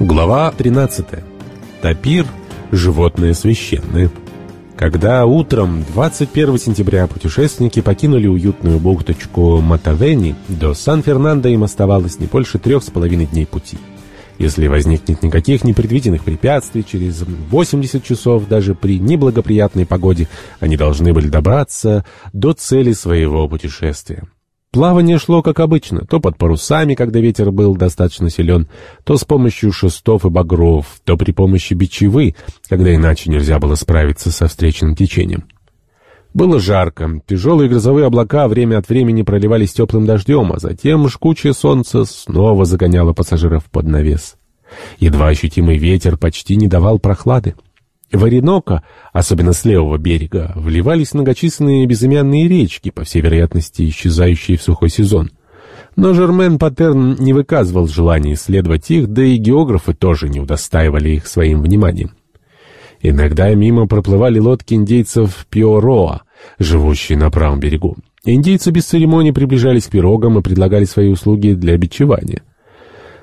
Глава 13. Тапир. Животные священные. Когда утром 21 сентября путешественники покинули уютную бухточку Матавени, до Сан-Фернандо им оставалось не больше трех с половиной дней пути. Если возникнет никаких непредвиденных препятствий, через 80 часов, даже при неблагоприятной погоде, они должны были добраться до цели своего путешествия. Плавание шло как обычно, то под парусами, когда ветер был достаточно силен, то с помощью шестов и багров, то при помощи бичевы, когда иначе нельзя было справиться со встречным течением. Было жарко, тяжелые грозовые облака время от времени проливались теплым дождем, а затем жгучее солнце снова загоняло пассажиров под навес. Едва ощутимый ветер почти не давал прохлады. В Оренока, особенно с левого берега, вливались многочисленные безымянные речки, по всей вероятности исчезающие в сухой сезон. Но Жермен Паттерн не выказывал желания исследовать их, да и географы тоже не удостаивали их своим вниманием. Иногда мимо проплывали лодки индейцев Пиороа, живущие на правом берегу. Индейцы без церемоний приближались к пирогам и предлагали свои услуги для бичевания.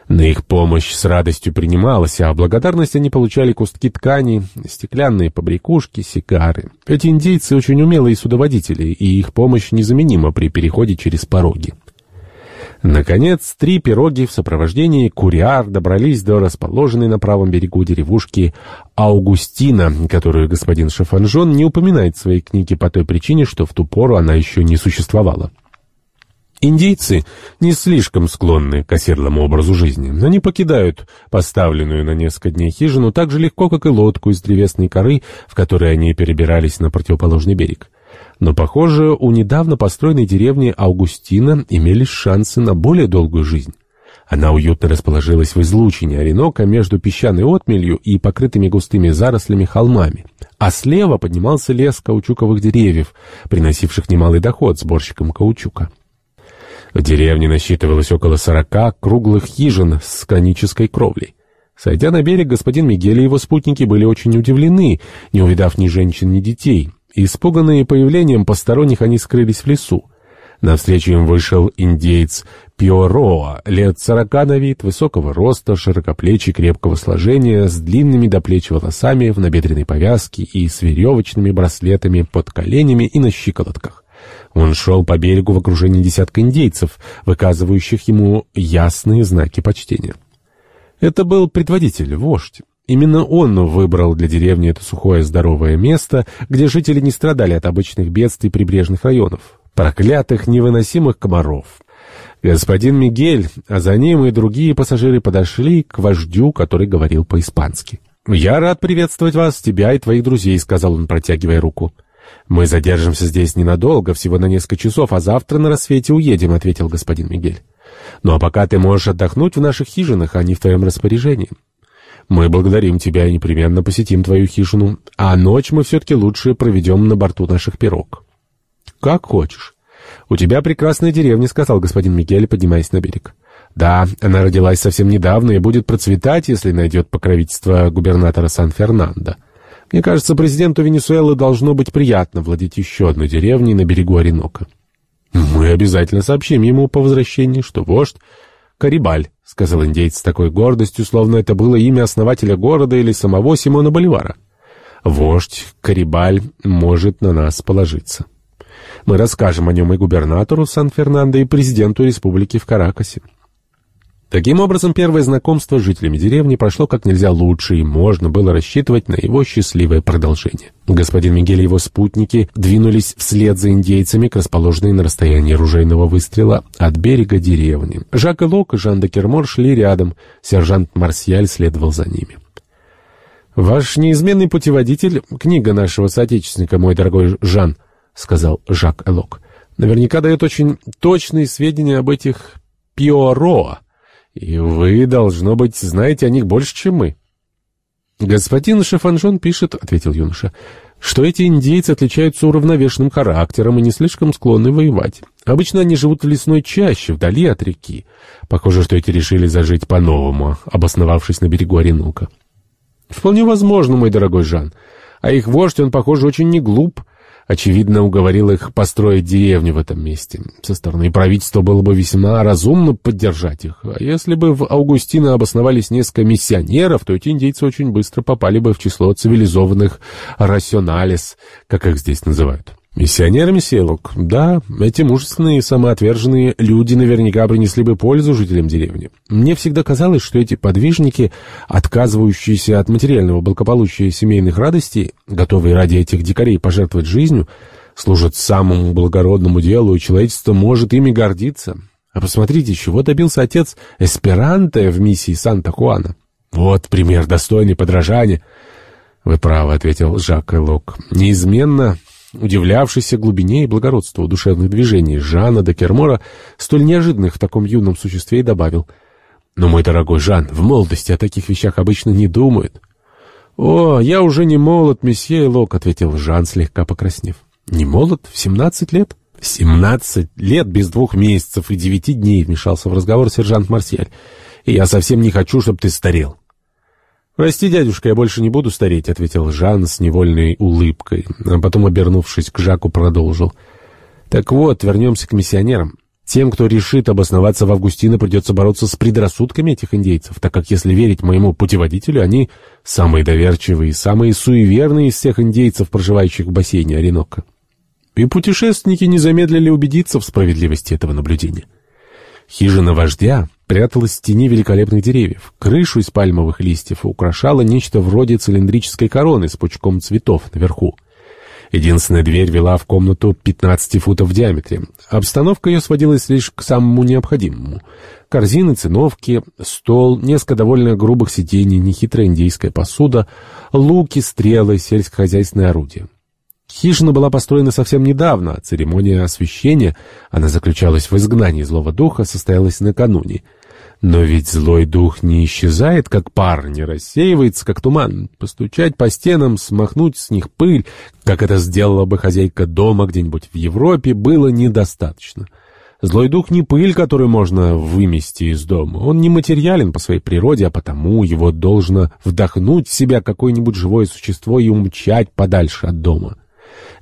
На их помощь с радостью принималась, а благодарность они получали куски ткани, стеклянные побрякушки, сигары. Эти индейцы очень умелые судоводители, и их помощь незаменима при переходе через пороги. Наконец, три пироги в сопровождении куриар добрались до расположенной на правом берегу деревушки Аугустина, которую господин Шафанжон не упоминает в своей книге по той причине, что в ту пору она еще не существовала. Индейцы не слишком склонны к оседлому образу жизни. Они покидают поставленную на несколько дней хижину так же легко, как и лодку из древесной коры, в которой они перебирались на противоположный берег. Но, похоже, у недавно построенной деревни Аугустина имелись шансы на более долгую жизнь. Она уютно расположилась в излучине Оренока между песчаной отмелью и покрытыми густыми зарослями холмами. А слева поднимался лес каучуковых деревьев, приносивших немалый доход сборщикам каучука. В деревне насчитывалось около сорока круглых хижин с конической кровлей. Сойдя на берег, господин Мигель и его спутники были очень удивлены, не увидав ни женщин, ни детей. Испуганные появлением посторонних, они скрылись в лесу. Навстречу им вышел индеец Пиороа, лет сорока на вид, высокого роста, широкоплечий, крепкого сложения, с длинными до плеч волосами в набедренной повязке и с веревочными браслетами под коленями и на щиколотках. Он шел по берегу в окружении десятка индейцев, выказывающих ему ясные знаки почтения. Это был предводитель, вождь. Именно он выбрал для деревни это сухое здоровое место, где жители не страдали от обычных бедствий прибрежных районов, проклятых невыносимых комаров. Господин Мигель, а за ним и другие пассажиры подошли к вождю, который говорил по-испански. «Я рад приветствовать вас, тебя и твоих друзей», — сказал он, протягивая руку. «Мы задержимся здесь ненадолго, всего на несколько часов, а завтра на рассвете уедем», — ответил господин Мигель. «Ну а пока ты можешь отдохнуть в наших хижинах, они в твоем распоряжении. Мы благодарим тебя и непременно посетим твою хижину, а ночь мы все-таки лучше проведем на борту наших пирог». «Как хочешь». «У тебя прекрасная деревня», — сказал господин Мигель, поднимаясь на берег. «Да, она родилась совсем недавно и будет процветать, если найдет покровительство губернатора Сан-Фернандо». Мне кажется, президенту Венесуэлы должно быть приятно владеть еще одной деревней на берегу Оренока. Мы обязательно сообщим ему по возвращении, что вождь Карибаль, — сказал индейец с такой гордостью, словно это было имя основателя города или самого Симона Боливара. Вождь Карибаль может на нас положиться. Мы расскажем о нем и губернатору Сан-Фернандо, и президенту республики в Каракасе. Таким образом, первое знакомство с жителями деревни прошло как нельзя лучше, и можно было рассчитывать на его счастливое продолжение. Господин Мигель и его спутники двинулись вслед за индейцами к расположенной на расстоянии ружейного выстрела от берега деревни. Жак Лок и Жан де Кермор шли рядом, сержант Марсиаль следовал за ними. «Ваш неизменный путеводитель — книга нашего соотечественника, мой дорогой Жан», — сказал Жак Элок. «Наверняка дает очень точные сведения об этих пиороа». И вы, должно быть, знаете о них больше, чем мы. Господин Шефанжон пишет, — ответил юноша, — что эти индейцы отличаются уравновешенным характером и не слишком склонны воевать. Обычно они живут в лесной чаще, вдали от реки. Похоже, что эти решили зажить по-новому, обосновавшись на берегу Оренука. Вполне возможно, мой дорогой Жан. А их вождь, он, похоже, очень не глуп. Очевидно, уговорил их построить деревню в этом месте. Со стороны правительства было бы весьма разумно поддержать их. А если бы в Аугустино обосновались несколько миссионеров, то эти индейцы очень быстро попали бы в число цивилизованных «рационалис», как их здесь называют. Миссионерами селок, да, эти мужественные и самоотверженные люди наверняка принесли бы пользу жителям деревни. Мне всегда казалось, что эти подвижники, отказывающиеся от материального благополучия семейных радостей, готовые ради этих дикарей пожертвовать жизнью, служат самому благородному делу, и человечество может ими гордиться. А посмотрите, чего добился отец Эсперанто в миссии Санта-Хуана. Вот пример достойный подражания. «Вы правы», — ответил Жак Элок. «Неизменно удивлявшийся глубине и благородству душевных движений Жана де Кермора, столь неожиданных в таком юном существе, и добавил, «Но, мой дорогой Жан, в молодости о таких вещах обычно не думают». «О, я уже не молод, месье Лок», — ответил Жан, слегка покраснев. «Не молод? В семнадцать лет?» «Семнадцать лет без двух месяцев и девяти дней», — вмешался в разговор сержант Марсель. «И я совсем не хочу, чтобы ты старел». «Прости, дядюшка, я больше не буду стареть», — ответил Жан с невольной улыбкой, а потом, обернувшись к Жаку, продолжил. «Так вот, вернемся к миссионерам. Тем, кто решит обосноваться в Августино, придется бороться с предрассудками этих индейцев, так как, если верить моему путеводителю, они самые доверчивые самые суеверные из всех индейцев, проживающих в бассейне Оренока». И путешественники не замедлили убедиться в справедливости этого наблюдения. Хижина вождя пряталась в тени великолепных деревьев. Крышу из пальмовых листьев украшало нечто вроде цилиндрической короны с пучком цветов наверху. Единственная дверь вела в комнату 15 футов в диаметре. Обстановка ее сводилась лишь к самому необходимому. Корзины, циновки, стол, несколько довольно грубых сидений, нехитрая индейская посуда, луки, стрелы, сельскохозяйственное орудие. Хижина была построена совсем недавно, а церемония освящения, она заключалась в изгнании злого духа, состоялась накануне. Но ведь злой дух не исчезает, как пар, не рассеивается, как туман. Постучать по стенам, смахнуть с них пыль, как это сделала бы хозяйка дома где-нибудь в Европе, было недостаточно. Злой дух не пыль, которую можно вымести из дома. Он не материален по своей природе, а потому его должно вдохнуть в себя какое-нибудь живое существо и умчать подальше от дома.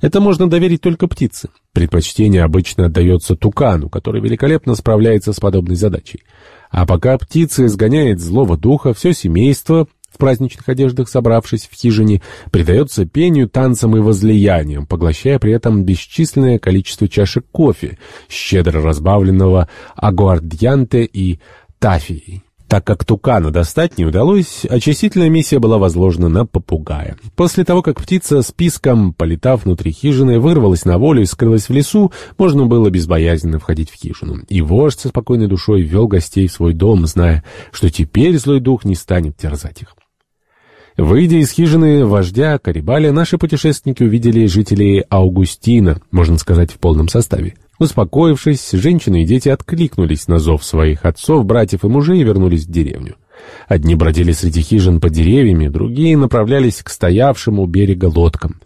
Это можно доверить только птице. Предпочтение обычно отдается тукану, который великолепно справляется с подобной задачей. А пока птица изгоняет злого духа, все семейство, в праздничных одеждах собравшись в хижине, предается пению, танцам и возлияниям, поглощая при этом бесчисленное количество чашек кофе, щедро разбавленного агуардьянте и тафией. Так как тукана достать не удалось, очистительная миссия была возложена на попугая. После того, как птица с писком, полетав внутри хижины, вырвалась на волю и скрылась в лесу, можно было безбоязненно входить в хижину. И вождь со спокойной душой вел гостей в свой дом, зная, что теперь злой дух не станет терзать их. Выйдя из хижины вождя Карибаля, наши путешественники увидели жителей Аугустина, можно сказать, в полном составе. Успокоившись, женщины и дети откликнулись на зов своих отцов, братьев и мужей и вернулись в деревню. Одни бродили среди хижин под деревьями, другие направлялись к стоявшему у берега лодкам.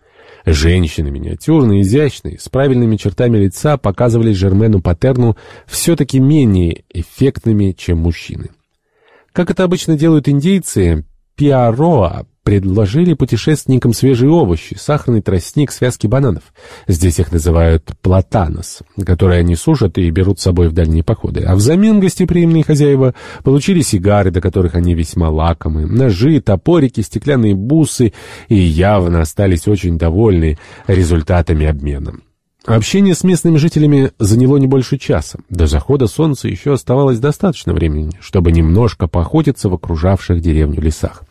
Женщины, миниатюрные, изящные, с правильными чертами лица, показывались Жермену Патерну все-таки менее эффектными, чем мужчины. Как это обычно делают индейцы, пиароа предложили путешественникам свежие овощи, сахарный тростник, связки бананов. Здесь их называют платанос, которые они сушат и берут с собой в дальние походы. А взамен гостеприимные хозяева получили сигары, до которых они весьма лакомы, ножи, топорики, стеклянные бусы и явно остались очень довольны результатами обмена. Общение с местными жителями заняло не больше часа. До захода солнца еще оставалось достаточно времени, чтобы немножко поохотиться в окружавших деревню лесах.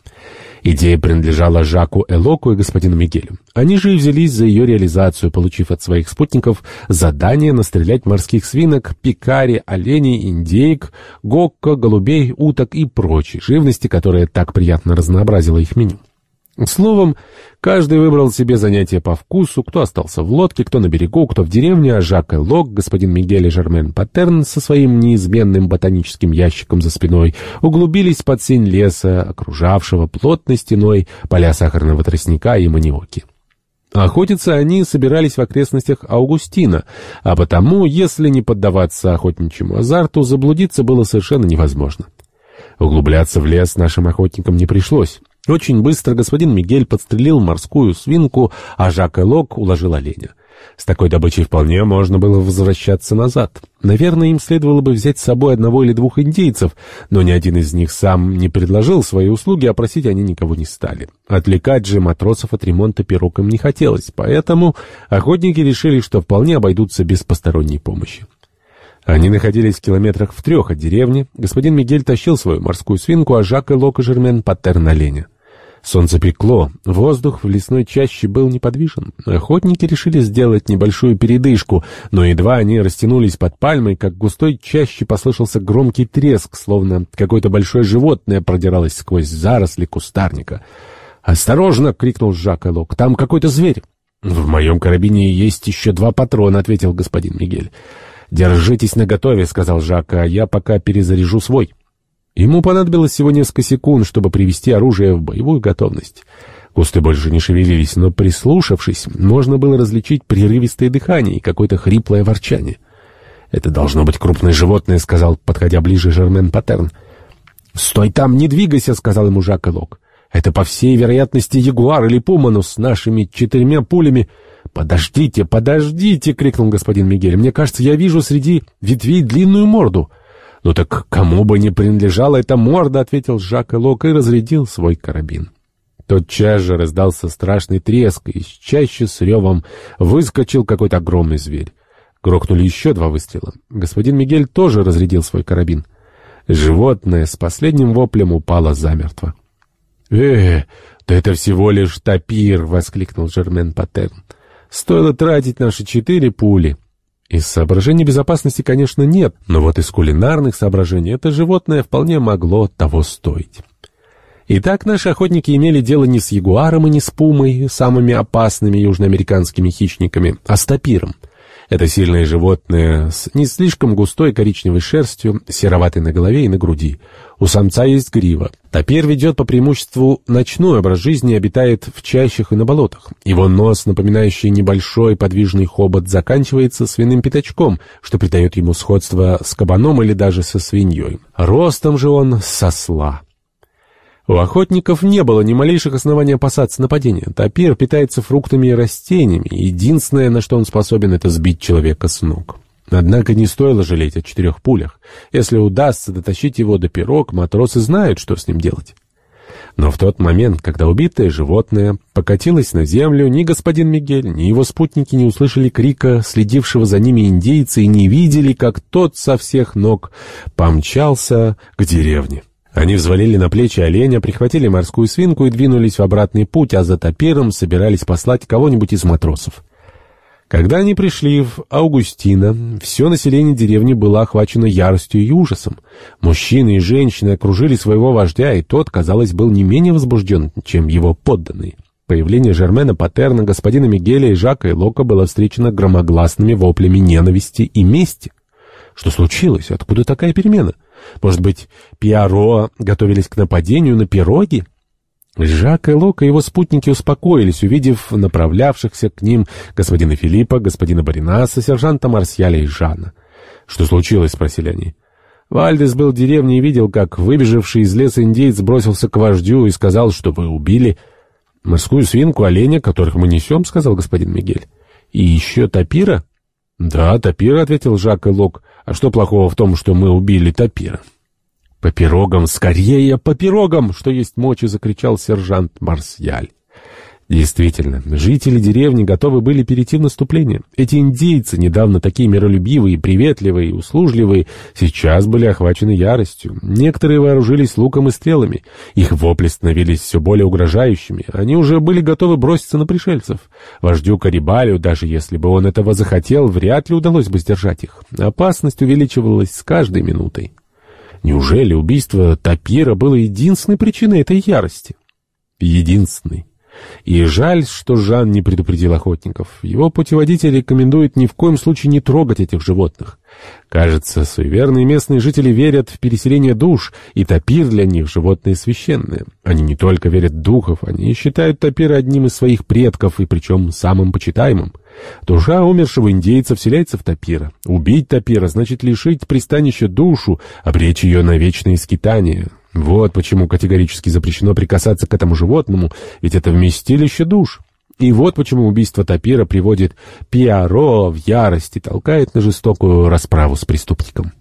Идея принадлежала Жаку Элоку и господину Мигелю. Они же и взялись за ее реализацию, получив от своих спутников задание настрелять морских свинок, пикари, оленей, индейк, гокко, голубей, уток и прочей живности, которая так приятно разнообразила их меню. Словом, каждый выбрал себе занятие по вкусу, кто остался в лодке, кто на берегу, кто в деревне, а Жак Лок, господин Мигель и Жермен Паттерн со своим неизменным ботаническим ящиком за спиной углубились под сень леса, окружавшего плотной стеной поля сахарного тростника и маниоки. Охотиться они собирались в окрестностях Аугустина, а потому, если не поддаваться охотничьему азарту, заблудиться было совершенно невозможно. Углубляться в лес нашим охотникам не пришлось. Очень быстро господин Мигель подстрелил морскую свинку, а Жак Элок уложил оленя. С такой добычей вполне можно было возвращаться назад. Наверное, им следовало бы взять с собой одного или двух индейцев, но ни один из них сам не предложил свои услуги, а просить они никого не стали. Отвлекать же матросов от ремонта пирог им не хотелось, поэтому охотники решили, что вполне обойдутся без посторонней помощи. Они находились в километрах в трех от деревни. Господин Мигель тащил свою морскую свинку, а Жак и Лок и Жермен патер на оленя. Солнце пекло, воздух в лесной чаще был неподвижен. Охотники решили сделать небольшую передышку, но едва они растянулись под пальмой, как густой чаще послышался громкий треск, словно какое-то большое животное продиралось сквозь заросли кустарника. «Осторожно!» — крикнул Жак Элок. «Там какой-то зверь!» «В моем карабине есть еще два патрона», — ответил господин Мигель. «Держитесь наготове», — сказал Жак, — «а я пока перезаряжу свой». Ему понадобилось всего несколько секунд, чтобы привести оружие в боевую готовность. Кусты больше не шевелились, но, прислушавшись, можно было различить прерывистое дыхание и какое-то хриплое ворчание. «Это должно быть крупное животное», — сказал, подходя ближе Жермен Паттерн. «Стой там, не двигайся», — сказал ему Жак Элок. «Это, по всей вероятности, ягуар или пуману с нашими четырьмя пулями». «Подождите, подождите!» — крикнул господин Мигель. «Мне кажется, я вижу среди ветвей длинную морду». «Ну так кому бы не принадлежала эта морда?» — ответил Жак Элок и разрядил свой карабин. Тотчас же раздался страшный треск, и чаще с ревом выскочил какой-то огромный зверь. Грохнули еще два выстрела. Господин Мигель тоже разрядил свой карабин. Животное с последним воплем упало замертво. «Э, да это всего лишь тапир!» — воскликнул Жермен Паттерн. «Стоило тратить наши четыре пули». Из соображений безопасности, конечно, нет, но вот из кулинарных соображений это животное вполне могло того стоить. Итак, наши охотники имели дело не с ягуаром и не с пумой, самыми опасными южноамериканскими хищниками, а с тапиром — это сильное животное с не слишком густой коричневой шерстью, сероватой на голове и на груди. У самца есть грива. Тапир ведет по преимуществу ночной образ жизни и обитает в чащах и на болотах. Его нос, напоминающий небольшой подвижный хобот, заканчивается свиным пятачком, что придает ему сходство с кабаном или даже со свиньей. Ростом же он сосла. У охотников не было ни малейших оснований опасаться нападения. Тапир питается фруктами и растениями. Единственное, на что он способен, это сбить человека с ног. Однако не стоило жалеть о четырех пулях. Если удастся дотащить его до пирог, матросы знают, что с ним делать. Но в тот момент, когда убитое животное покатилось на землю, ни господин Мигель, ни его спутники не услышали крика следившего за ними индейца и не видели, как тот со всех ног помчался к деревне. Они взвалили на плечи оленя, прихватили морскую свинку и двинулись в обратный путь, а за топиром собирались послать кого-нибудь из матросов. Когда они пришли в Аугустино, все население деревни было охвачено яростью и ужасом. Мужчины и женщины окружили своего вождя, и тот, казалось, был не менее возбужден, чем его подданные. Появление Жермена Патерна, господина Мигеля и Жака и Лока было встречено громогласными воплями ненависти и мести. Что случилось? Откуда такая перемена? Может быть, Пиаро готовились к нападению на пироги? Жак и Лок и его спутники успокоились, увидев направлявшихся к ним господина Филиппа, господина Баринаса, сержанта Марсьяля и Жана. «Что случилось?» — спросили они. Вальдес был в деревне и видел, как выбежавший из леса индейец бросился к вождю и сказал, что вы убили морскую свинку, оленя, которых мы несем, — сказал господин Мигель. — И еще тапира? «Да, Тапира», — ответил Жак и Лок. «А что плохого в том, что мы убили Тапира?» «По пирогам! Скорее, по пирогам!» — что есть мочи, — закричал сержант Марсьяль. Действительно, жители деревни готовы были перейти в наступление. Эти индейцы, недавно такие миролюбивые, приветливые и услужливые, сейчас были охвачены яростью. Некоторые вооружились луком и стрелами. Их вопли становились все более угрожающими. Они уже были готовы броситься на пришельцев. Вождю Карибалю, даже если бы он этого захотел, вряд ли удалось бы сдержать их. Опасность увеличивалась с каждой минутой. Неужели убийство Тапира было единственной причиной этой ярости? Единственной. И жаль, что Жан не предупредил охотников. Его путеводитель рекомендует ни в коем случае не трогать этих животных. Кажется, суеверные местные жители верят в переселение душ, и тапир для них — животное священное. Они не только верят духов, они считают тапира одним из своих предков, и причем самым почитаемым. Душа умершего индейца вселяется в тапира. Убить тапира значит лишить пристанища душу, обречь ее на вечное скитание. Вот почему категорически запрещено прикасаться к этому животному, ведь это вместилище душ. И вот почему убийство Тапира приводит Пиаро в ярость и толкает на жестокую расправу с преступником.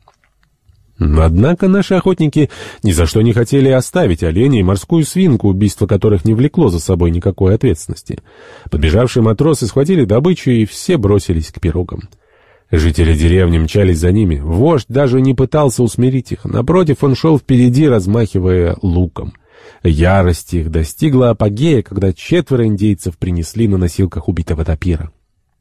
Однако наши охотники ни за что не хотели оставить оленя и морскую свинку, убийство которых не влекло за собой никакой ответственности. Подбежавшие матросы схватили добычу, и все бросились к пирогам. Жители деревни мчались за ними. Вождь даже не пытался усмирить их. Напротив, он шел впереди, размахивая луком. Ярость их достигла апогея, когда четверо индейцев принесли на носилках убитого тапира.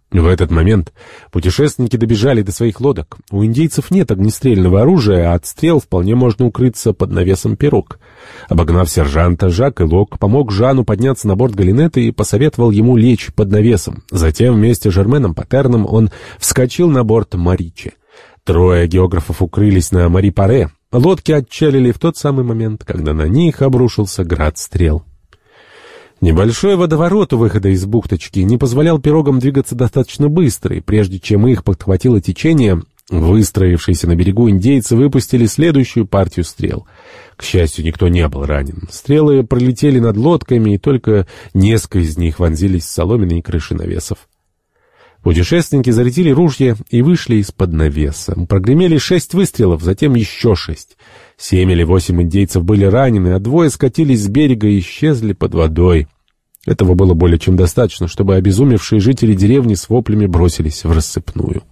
В этот момент путешественники добежали до своих лодок. У индейцев нет огнестрельного оружия, а от стрел вполне можно укрыться под навесом пирог. Обогнав сержанта, Жак и Лок помог Жану подняться на борт галинета и посоветовал ему лечь под навесом. Затем вместе с Жерменом Патерном он вскочил на борт Маричи. Трое географов укрылись на Мари-Паре. Лодки отчалили в тот самый момент, когда на них обрушился град стрел. Небольшой водоворот у выхода из бухточки не позволял пирогам двигаться достаточно быстро, и прежде чем их подхватило течение, выстроившиеся на берегу индейцы выпустили следующую партию стрел. К счастью, никто не был ранен. Стрелы пролетели над лодками, и только несколько из них вонзились в соломенные крыши навесов. Путешественники зарядили ружья и вышли из-под навеса. Прогремели шесть выстрелов, затем еще шесть. Семь или восемь индейцев были ранены, а двое скатились с берега и исчезли под водой. Этого было более чем достаточно, чтобы обезумевшие жители деревни с воплями бросились в рассыпную.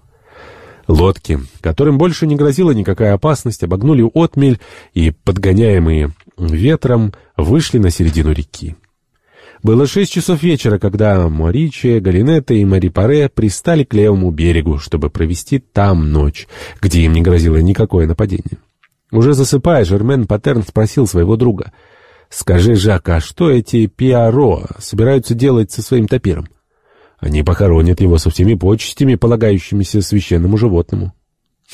Лодки, которым больше не грозила никакая опасность, обогнули отмель и, подгоняемые ветром, вышли на середину реки. Было шесть часов вечера, когда Моричи, Галинета и Марипаре пристали к левому берегу, чтобы провести там ночь, где им не грозило никакое нападение. Уже засыпая, Жермен Патерн спросил своего друга. «Скажи, Жак, а что эти пиаро собираются делать со своим топиром? Они похоронят его со всеми почестями, полагающимися священному животному».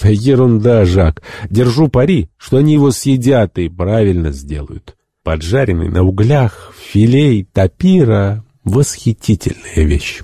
«Ерунда, Жак. Держу пари, что они его съедят и правильно сделают. Поджаренный на углях филей топира — восхитительная вещь».